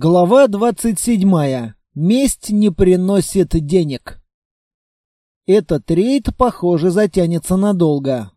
Глава 27. Месть не приносит денег. Этот рейд, похоже, затянется надолго.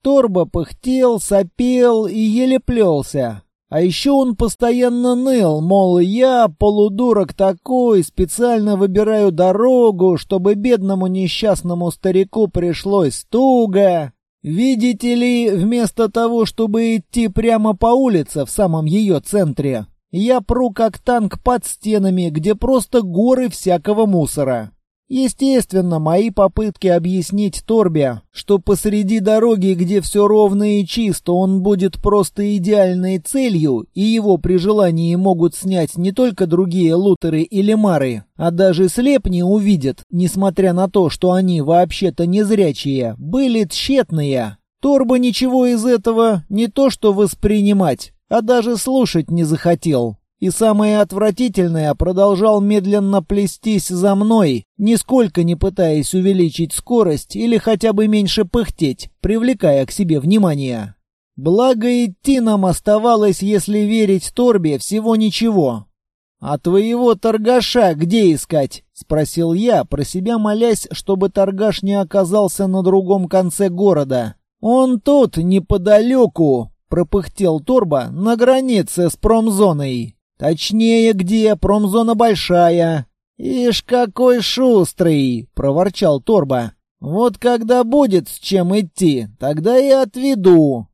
Торба пыхтел, сопел и еле плелся. А еще он постоянно ныл, мол, я, полудурок такой, специально выбираю дорогу, чтобы бедному несчастному старику пришлось туго. Видите ли, вместо того, чтобы идти прямо по улице в самом ее центре, я пру как танк под стенами, где просто горы всякого мусора. Естественно, мои попытки объяснить Торбе, что посреди дороги, где все ровно и чисто, он будет просто идеальной целью, и его при желании могут снять не только другие лутеры или мары, а даже слепни увидят, несмотря на то, что они вообще-то незрячие, были тщетные. Торба ничего из этого не то что воспринимать, а даже слушать не захотел. И самое отвратительное, продолжал медленно плестись за мной, нисколько не пытаясь увеличить скорость или хотя бы меньше пыхтеть, привлекая к себе внимание. Благо идти нам оставалось, если верить Торбе, всего ничего. «А твоего торгаша где искать?» — спросил я, про себя молясь, чтобы торгаш не оказался на другом конце города. «Он тут, неподалеку, пропыхтел Торба на границе с промзоной. Точнее, где промзона большая. Ишь, какой шустрый, проворчал Торба. Вот когда будет с чем идти, тогда и отведу.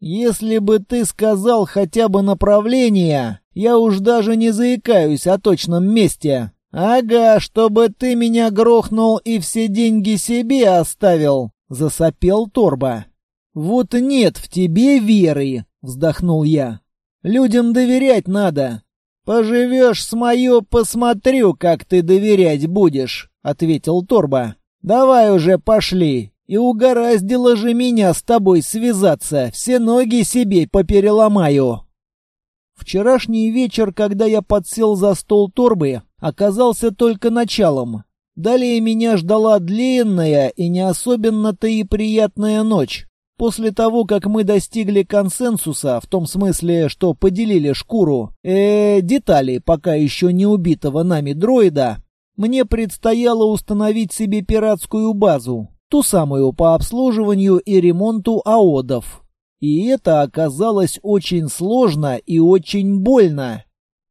Если бы ты сказал хотя бы направление, я уж даже не заикаюсь о точном месте. Ага, чтобы ты меня грохнул и все деньги себе оставил, засопел Торба. «Вот нет в тебе веры!» — вздохнул я. «Людям доверять надо!» «Поживешь с мое, посмотрю, как ты доверять будешь», — ответил Торба. «Давай уже пошли. И угораздило же меня с тобой связаться, все ноги себе попереломаю». Вчерашний вечер, когда я подсел за стол Торбы, оказался только началом. Далее меня ждала длинная и не особенно-то и приятная ночь. После того, как мы достигли консенсуса, в том смысле, что поделили шкуру, э, детали пока еще не убитого нами дроида, мне предстояло установить себе пиратскую базу, ту самую по обслуживанию и ремонту аодов. И это оказалось очень сложно и очень больно.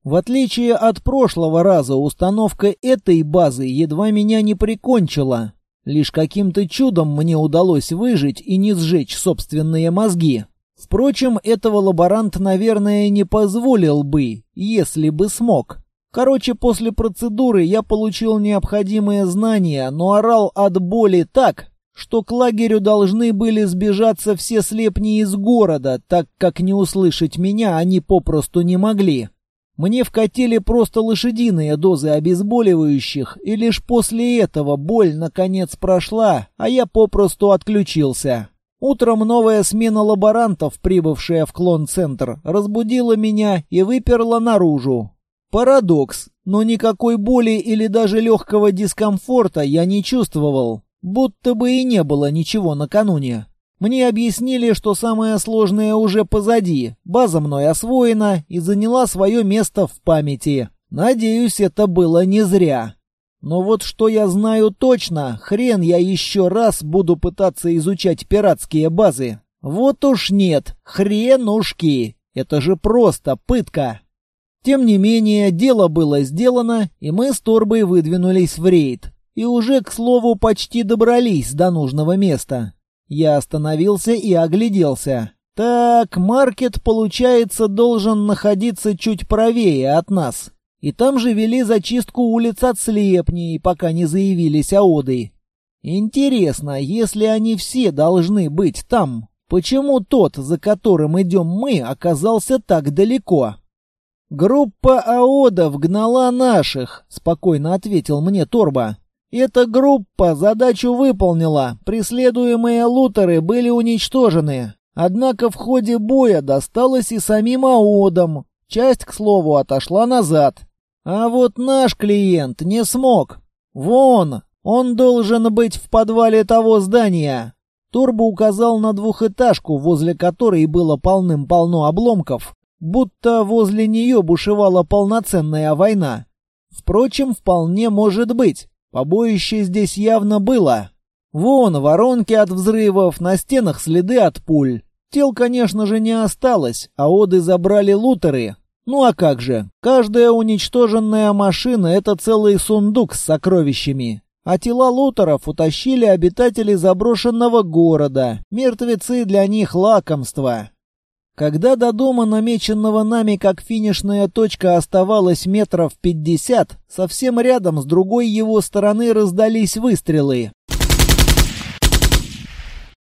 В отличие от прошлого раза, установка этой базы едва меня не прикончила. Лишь каким-то чудом мне удалось выжить и не сжечь собственные мозги. Впрочем, этого лаборант, наверное, не позволил бы, если бы смог. Короче, после процедуры я получил необходимые знания, но орал от боли так, что к лагерю должны были сбежаться все слепни из города, так как не услышать меня они попросту не могли. Мне вкатили просто лошадиные дозы обезболивающих, и лишь после этого боль наконец прошла, а я попросту отключился. Утром новая смена лаборантов, прибывшая в клон-центр, разбудила меня и выперла наружу. Парадокс, но никакой боли или даже легкого дискомфорта я не чувствовал, будто бы и не было ничего накануне. Мне объяснили, что самое сложное уже позади, база мной освоена и заняла свое место в памяти. Надеюсь, это было не зря. Но вот что я знаю точно, хрен я еще раз буду пытаться изучать пиратские базы. Вот уж нет, хренушки. Это же просто пытка. Тем не менее, дело было сделано, и мы с Торбой выдвинулись в рейд. И уже, к слову, почти добрались до нужного места. Я остановился и огляделся. Так, маркет, получается, должен находиться чуть правее от нас. И там же вели зачистку улиц от слепней, пока не заявились аоды. Интересно, если они все должны быть там, почему тот, за которым идем мы, оказался так далеко? «Группа аодов гнала наших», — спокойно ответил мне Торба. Эта группа задачу выполнила, преследуемые лутеры были уничтожены. Однако в ходе боя досталось и самим аодам. Часть, к слову, отошла назад. А вот наш клиент не смог. Вон, он должен быть в подвале того здания. Турбо указал на двухэтажку, возле которой было полным-полно обломков, будто возле нее бушевала полноценная война. Впрочем, вполне может быть. Побоище здесь явно было. Вон воронки от взрывов, на стенах следы от пуль. Тел, конечно же, не осталось, а оды забрали лутеры. Ну а как же, каждая уничтоженная машина — это целый сундук с сокровищами. А тела лутеров утащили обитатели заброшенного города. Мертвецы для них лакомство. Когда до дома, намеченного нами как финишная точка, оставалось метров пятьдесят, совсем рядом с другой его стороны раздались выстрелы.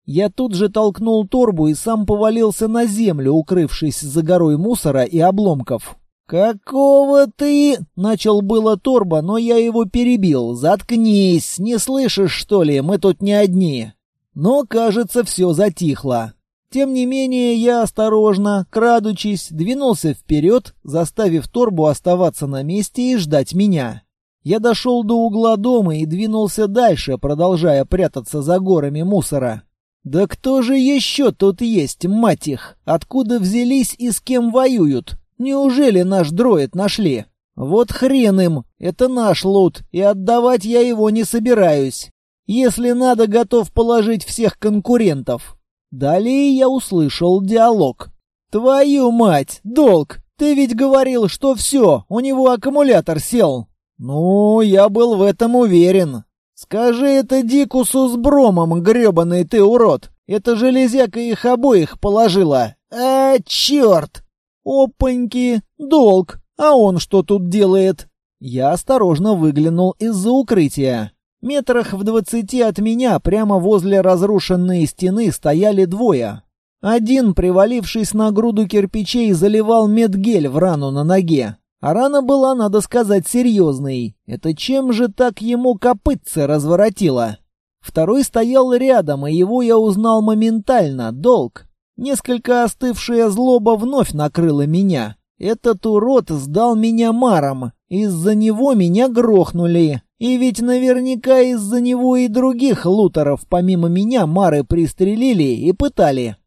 Я тут же толкнул торбу и сам повалился на землю, укрывшись за горой мусора и обломков. «Какого ты...» — начал было торба, но я его перебил. «Заткнись! Не слышишь, что ли? Мы тут не одни!» Но, кажется, все затихло. Тем не менее, я осторожно, крадучись, двинулся вперед, заставив торбу оставаться на месте и ждать меня. Я дошел до угла дома и двинулся дальше, продолжая прятаться за горами мусора. «Да кто же еще тут есть, мать их? Откуда взялись и с кем воюют? Неужели наш дроид нашли? Вот хрен им, это наш лут, и отдавать я его не собираюсь. Если надо, готов положить всех конкурентов». Далее я услышал диалог. «Твою мать, долг! Ты ведь говорил, что все, у него аккумулятор сел!» «Ну, я был в этом уверен. Скажи это Дикусу с Бромом, гребаный ты урод! Это железяка их обоих положила! А, черт!» «Опаньки! Долг! А он что тут делает?» Я осторожно выглянул из-за укрытия. Метрах в двадцати от меня, прямо возле разрушенной стены, стояли двое. Один, привалившись на груду кирпичей, заливал медгель в рану на ноге. А рана была, надо сказать, серьезной. Это чем же так ему копытце разворотило? Второй стоял рядом, и его я узнал моментально, долг. Несколько остывшая злоба вновь накрыла меня. Этот урод сдал меня маром. Из-за него меня грохнули. И ведь наверняка из-за него и других лутеров помимо меня Мары пристрелили и пытали.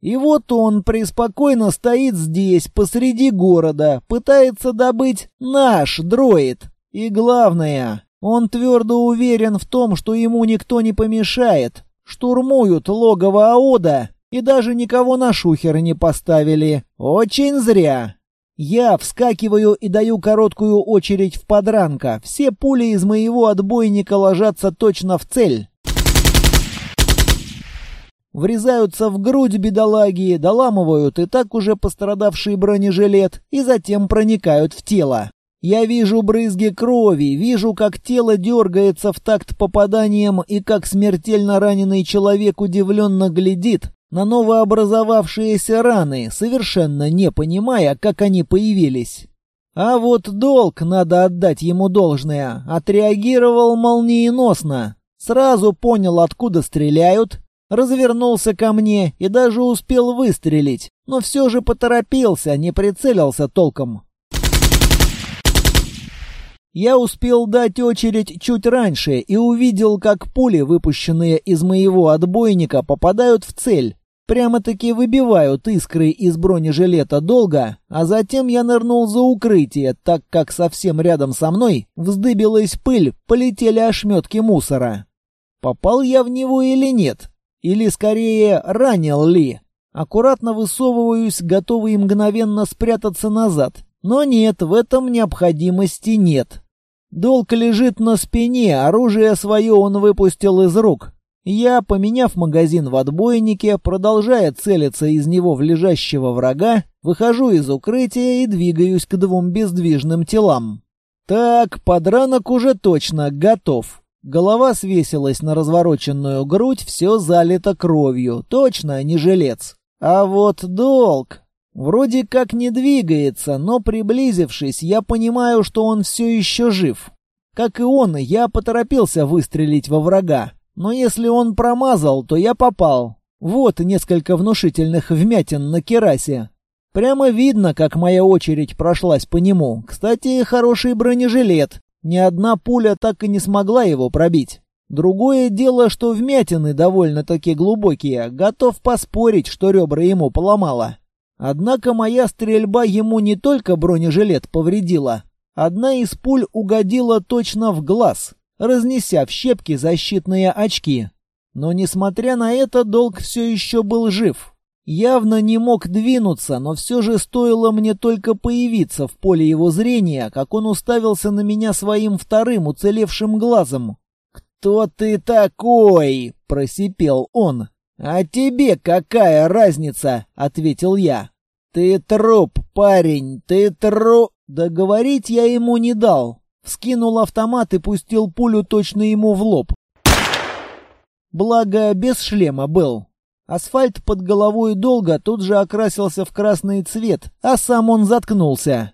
И вот он преспокойно стоит здесь, посреди города, пытается добыть наш дроид. И главное, он твердо уверен в том, что ему никто не помешает. Штурмуют логово Аода и даже никого на шухер не поставили. Очень зря. Я вскакиваю и даю короткую очередь в подранка. Все пули из моего отбойника ложатся точно в цель. Врезаются в грудь бедолаги, доламывают и так уже пострадавший бронежилет, и затем проникают в тело. Я вижу брызги крови, вижу, как тело дергается в такт попаданием и как смертельно раненый человек удивленно глядит, на новообразовавшиеся раны, совершенно не понимая, как они появились. А вот долг, надо отдать ему должное, отреагировал молниеносно. Сразу понял, откуда стреляют, развернулся ко мне и даже успел выстрелить, но все же поторопился, не прицелился толком. Я успел дать очередь чуть раньше и увидел, как пули, выпущенные из моего отбойника, попадают в цель. Прямо-таки выбивают искры из бронежилета долго, а затем я нырнул за укрытие, так как совсем рядом со мной вздыбилась пыль, полетели ошметки мусора. Попал я в него или нет? Или, скорее, ранил ли? Аккуратно высовываюсь, готовый мгновенно спрятаться назад. Но нет, в этом необходимости нет. Долг лежит на спине, оружие свое он выпустил из рук. Я, поменяв магазин в отбойнике, продолжая целиться из него в лежащего врага, выхожу из укрытия и двигаюсь к двум бездвижным телам. Так, подранок уже точно готов. Голова свесилась на развороченную грудь, все залито кровью. Точно, не жилец. А вот долг... Вроде как не двигается, но приблизившись, я понимаю, что он все еще жив. Как и он, я поторопился выстрелить во врага. Но если он промазал, то я попал. Вот несколько внушительных вмятин на керасе. Прямо видно, как моя очередь прошлась по нему. Кстати, хороший бронежилет. Ни одна пуля так и не смогла его пробить. Другое дело, что вмятины довольно-таки глубокие. Готов поспорить, что ребра ему поломало. Однако моя стрельба ему не только бронежилет повредила. Одна из пуль угодила точно в глаз, разнеся в щепки защитные очки. Но, несмотря на это, долг все еще был жив. Явно не мог двинуться, но все же стоило мне только появиться в поле его зрения, как он уставился на меня своим вторым уцелевшим глазом. «Кто ты такой?» — просипел он. «А тебе какая разница?» — ответил я. «Ты труп, парень, ты труп...» Договорить я ему не дал. Вскинул автомат и пустил пулю точно ему в лоб. Благо, без шлема был. Асфальт под головой долго тут же окрасился в красный цвет, а сам он заткнулся.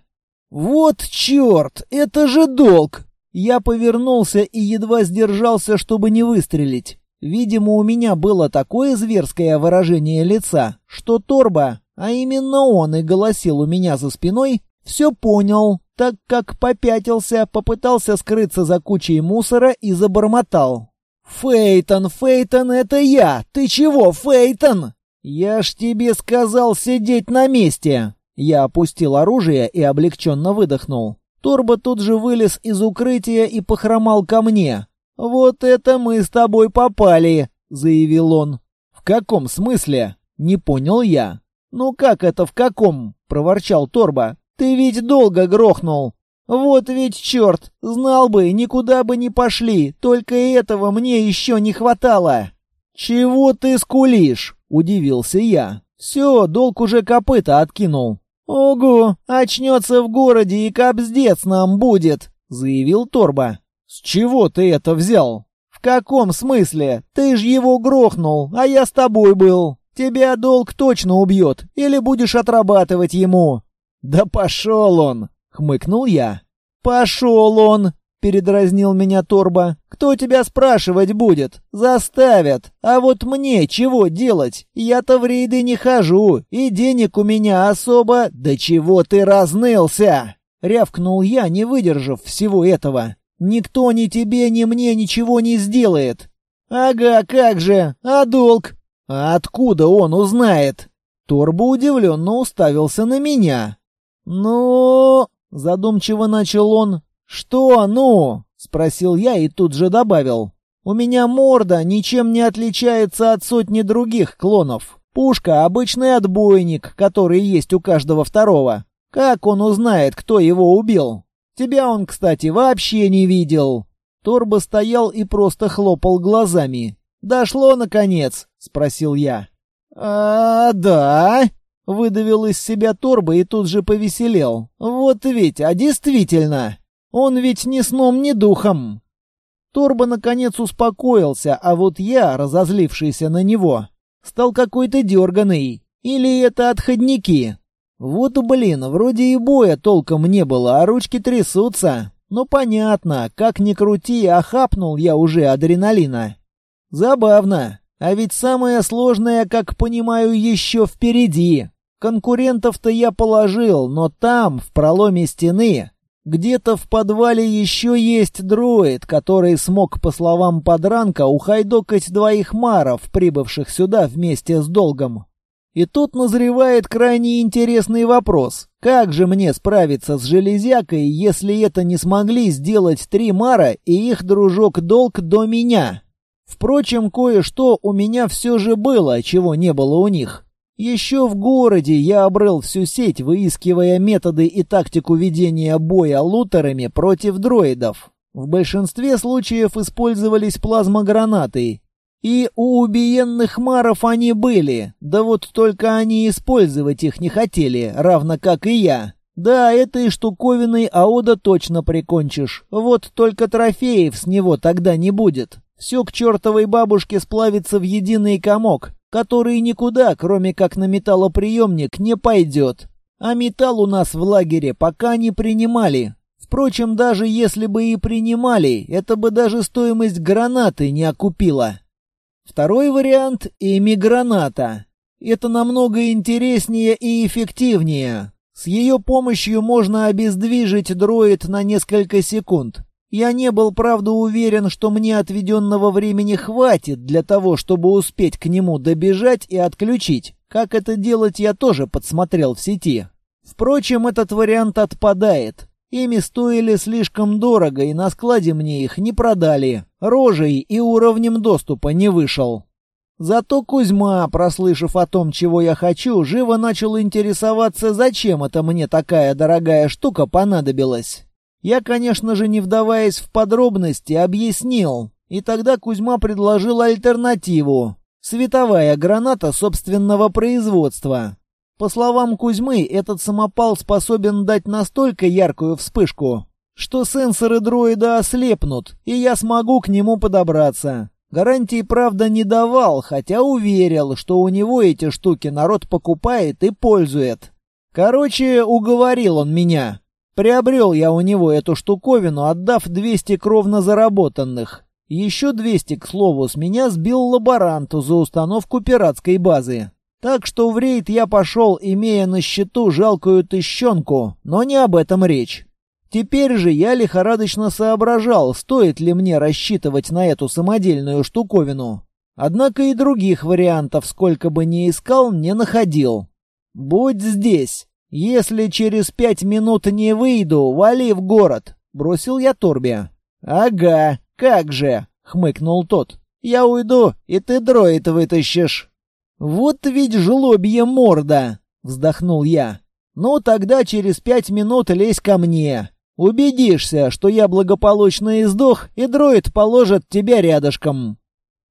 «Вот черт! Это же долг!» Я повернулся и едва сдержался, чтобы не выстрелить. Видимо, у меня было такое зверское выражение лица, что Торба, а именно он и голосил у меня за спиной, все понял, так как попятился, попытался скрыться за кучей мусора и забормотал. «Фейтон, Фейтон, это я! Ты чего, Фейтон?» «Я ж тебе сказал сидеть на месте!» Я опустил оружие и облегченно выдохнул. Торба тут же вылез из укрытия и похромал ко мне. «Вот это мы с тобой попали!» — заявил он. «В каком смысле?» — не понял я. «Ну как это в каком?» — проворчал Торба. «Ты ведь долго грохнул!» «Вот ведь черт! Знал бы, никуда бы не пошли, только этого мне еще не хватало!» «Чего ты скулишь?» — удивился я. «Все, долг уже копыта откинул». «Ого, очнется в городе и капздец нам будет!» — заявил Торба. «С чего ты это взял?» «В каком смысле? Ты ж его грохнул, а я с тобой был. Тебя долг точно убьет, или будешь отрабатывать ему». «Да пошел он!» — хмыкнул я. «Пошел он!» — передразнил меня Торба. «Кто тебя спрашивать будет? Заставят. А вот мне чего делать? Я-то в рейды не хожу, и денег у меня особо... Да чего ты разнылся?» — рявкнул я, не выдержав всего этого. «Никто ни тебе, ни мне ничего не сделает». «Ага, как же! А долг?» «А откуда он узнает?» Торба удивленно уставился на меня. «Ну...» — задумчиво начал он. «Что ну?» — спросил я и тут же добавил. «У меня морда ничем не отличается от сотни других клонов. Пушка — обычный отбойник, который есть у каждого второго. Как он узнает, кто его убил? Тебя он, кстати, вообще не видел». Торба стоял и просто хлопал глазами. «Дошло, наконец?» — спросил я. «А, да?» Выдавил из себя торба и тут же повеселел. Вот ведь, а действительно, он ведь ни сном, ни духом. Торба наконец успокоился, а вот я, разозлившийся на него, стал какой-то дерганый. Или это отходники? Вот, блин, вроде и боя толком не было, а ручки трясутся. Ну понятно, как ни крути, охапнул я уже адреналина. Забавно. А ведь самое сложное, как понимаю, еще впереди. Конкурентов-то я положил, но там, в проломе стены, где-то в подвале еще есть дроид, который смог, по словам подранка, ухайдокать двоих маров, прибывших сюда вместе с долгом. И тут назревает крайне интересный вопрос. Как же мне справиться с железякой, если это не смогли сделать три мара и их дружок долг до меня? Впрочем, кое-что у меня все же было, чего не было у них. Еще в городе я обрел всю сеть, выискивая методы и тактику ведения боя лутерами против дроидов. В большинстве случаев использовались плазмогранаты. И у убиенных маров они были, да вот только они использовать их не хотели, равно как и я. Да, этой штуковиной Аода точно прикончишь, вот только трофеев с него тогда не будет. Все к чертовой бабушке сплавится в единый комок, который никуда, кроме как на металлоприемник, не пойдет. А металл у нас в лагере пока не принимали. Впрочем, даже если бы и принимали, это бы даже стоимость гранаты не окупила. Второй вариант — эми-граната. Это намного интереснее и эффективнее. С ее помощью можно обездвижить дроид на несколько секунд. Я не был, правда, уверен, что мне отведенного времени хватит для того, чтобы успеть к нему добежать и отключить, Как это делать, я тоже подсмотрел в сети. Впрочем, этот вариант отпадает. Ими стоили слишком дорого, и на складе мне их не продали. Рожей и уровнем доступа не вышел. Зато Кузьма, прослышав о том, чего я хочу, живо начал интересоваться, зачем это мне такая дорогая штука понадобилась. Я, конечно же, не вдаваясь в подробности, объяснил. И тогда Кузьма предложил альтернативу. Световая граната собственного производства. По словам Кузьмы, этот самопал способен дать настолько яркую вспышку, что сенсоры дроида ослепнут, и я смогу к нему подобраться. Гарантии, правда, не давал, хотя уверил, что у него эти штуки народ покупает и пользует. Короче, уговорил он меня. Приобрел я у него эту штуковину, отдав 200 кровно заработанных. Еще 200, к слову, с меня сбил лаборанту за установку пиратской базы. Так что в рейд я пошел, имея на счету жалкую тыщенку, но не об этом речь. Теперь же я лихорадочно соображал, стоит ли мне рассчитывать на эту самодельную штуковину. Однако и других вариантов, сколько бы ни искал, не находил. «Будь здесь. Если через пять минут не выйду, вали в город», — бросил я Торбе. «Ага, как же», — хмыкнул тот. «Я уйду, и ты дроид вытащишь». «Вот ведь жлобья морда!» — вздохнул я. «Ну, тогда через пять минут лезь ко мне. Убедишься, что я благополучно издох, и дроид положит тебя рядышком».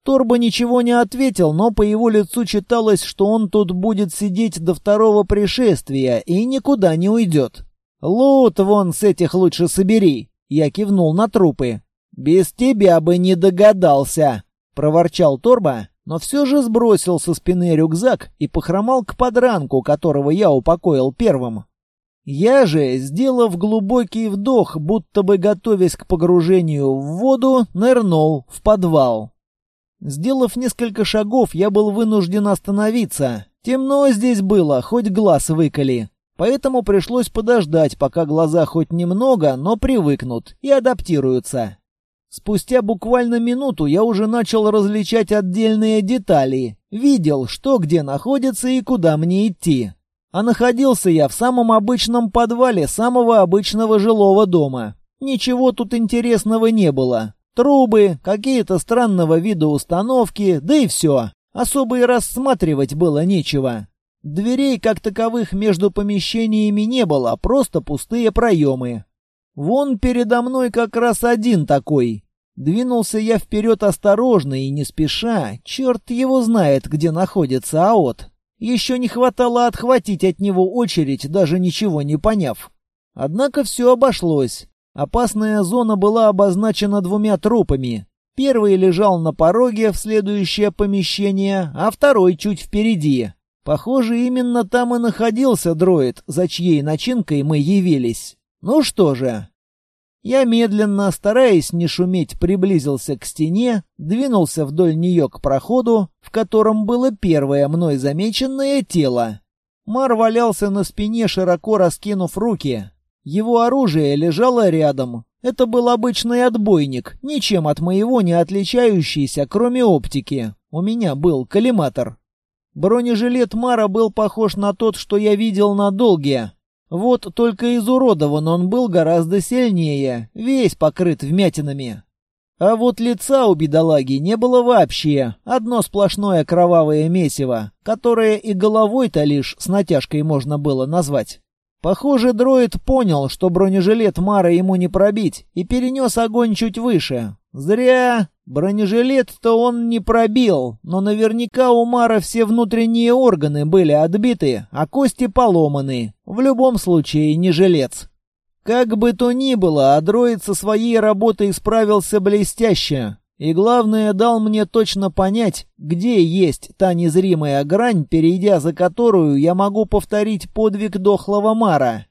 Торба ничего не ответил, но по его лицу читалось, что он тут будет сидеть до второго пришествия и никуда не уйдет. «Лут вон с этих лучше собери!» Я кивнул на трупы. «Без тебя бы не догадался!» — проворчал Торба, но все же сбросил со спины рюкзак и похромал к подранку, которого я упокоил первым. Я же, сделав глубокий вдох, будто бы готовясь к погружению в воду, нырнул в подвал. Сделав несколько шагов, я был вынужден остановиться. Темно здесь было, хоть глаз выколи. Поэтому пришлось подождать, пока глаза хоть немного, но привыкнут и адаптируются. Спустя буквально минуту я уже начал различать отдельные детали, видел, что где находится и куда мне идти. А находился я в самом обычном подвале самого обычного жилого дома. Ничего тут интересного не было. Трубы, какие-то странного вида установки, да и все. Особо и рассматривать было нечего. Дверей, как таковых, между помещениями не было, просто пустые проемы. Вон передо мной как раз один такой. Двинулся я вперед осторожно и не спеша. Черт его знает, где находится АОТ. Еще не хватало отхватить от него очередь, даже ничего не поняв. Однако все обошлось. Опасная зона была обозначена двумя трупами. Первый лежал на пороге в следующее помещение, а второй чуть впереди. Похоже, именно там и находился дроид, за чьей начинкой мы явились. Ну что же, я медленно, стараясь не шуметь, приблизился к стене, двинулся вдоль нее к проходу, в котором было первое мной замеченное тело. Мар валялся на спине, широко раскинув руки. Его оружие лежало рядом. Это был обычный отбойник, ничем от моего не отличающийся, кроме оптики. У меня был коллиматор. Бронежилет Мара был похож на тот, что я видел на Долге, вот только изуродован он был гораздо сильнее, весь покрыт вмятинами. А вот лица у бедолаги не было вообще, одно сплошное кровавое месиво, которое и головой-то лишь с натяжкой можно было назвать. Похоже, дроид понял, что бронежилет Мара ему не пробить, и перенес огонь чуть выше. Зря. Бронежилет-то он не пробил, но наверняка у Мара все внутренние органы были отбиты, а кости поломаны. В любом случае не жилец. Как бы то ни было, а со своей работой справился блестяще. И главное, дал мне точно понять, где есть та незримая грань, перейдя за которую я могу повторить подвиг дохлого Мара.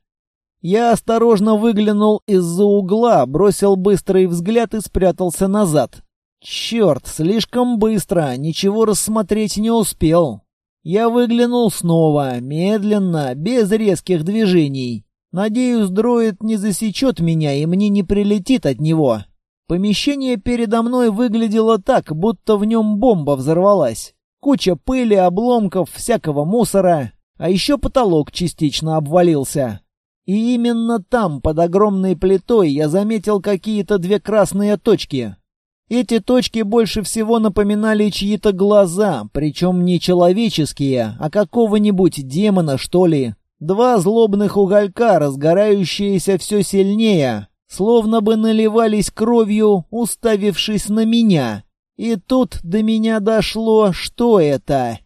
Я осторожно выглянул из-за угла, бросил быстрый взгляд и спрятался назад. Черт, слишком быстро, ничего рассмотреть не успел. Я выглянул снова, медленно, без резких движений. Надеюсь, дроид не засечет меня и мне не прилетит от него. Помещение передо мной выглядело так, будто в нем бомба взорвалась. Куча пыли, обломков, всякого мусора. А еще потолок частично обвалился. И именно там, под огромной плитой, я заметил какие-то две красные точки. Эти точки больше всего напоминали чьи-то глаза, причем не человеческие, а какого-нибудь демона, что ли. Два злобных уголька, разгорающиеся все сильнее, словно бы наливались кровью, уставившись на меня. И тут до меня дошло, что это.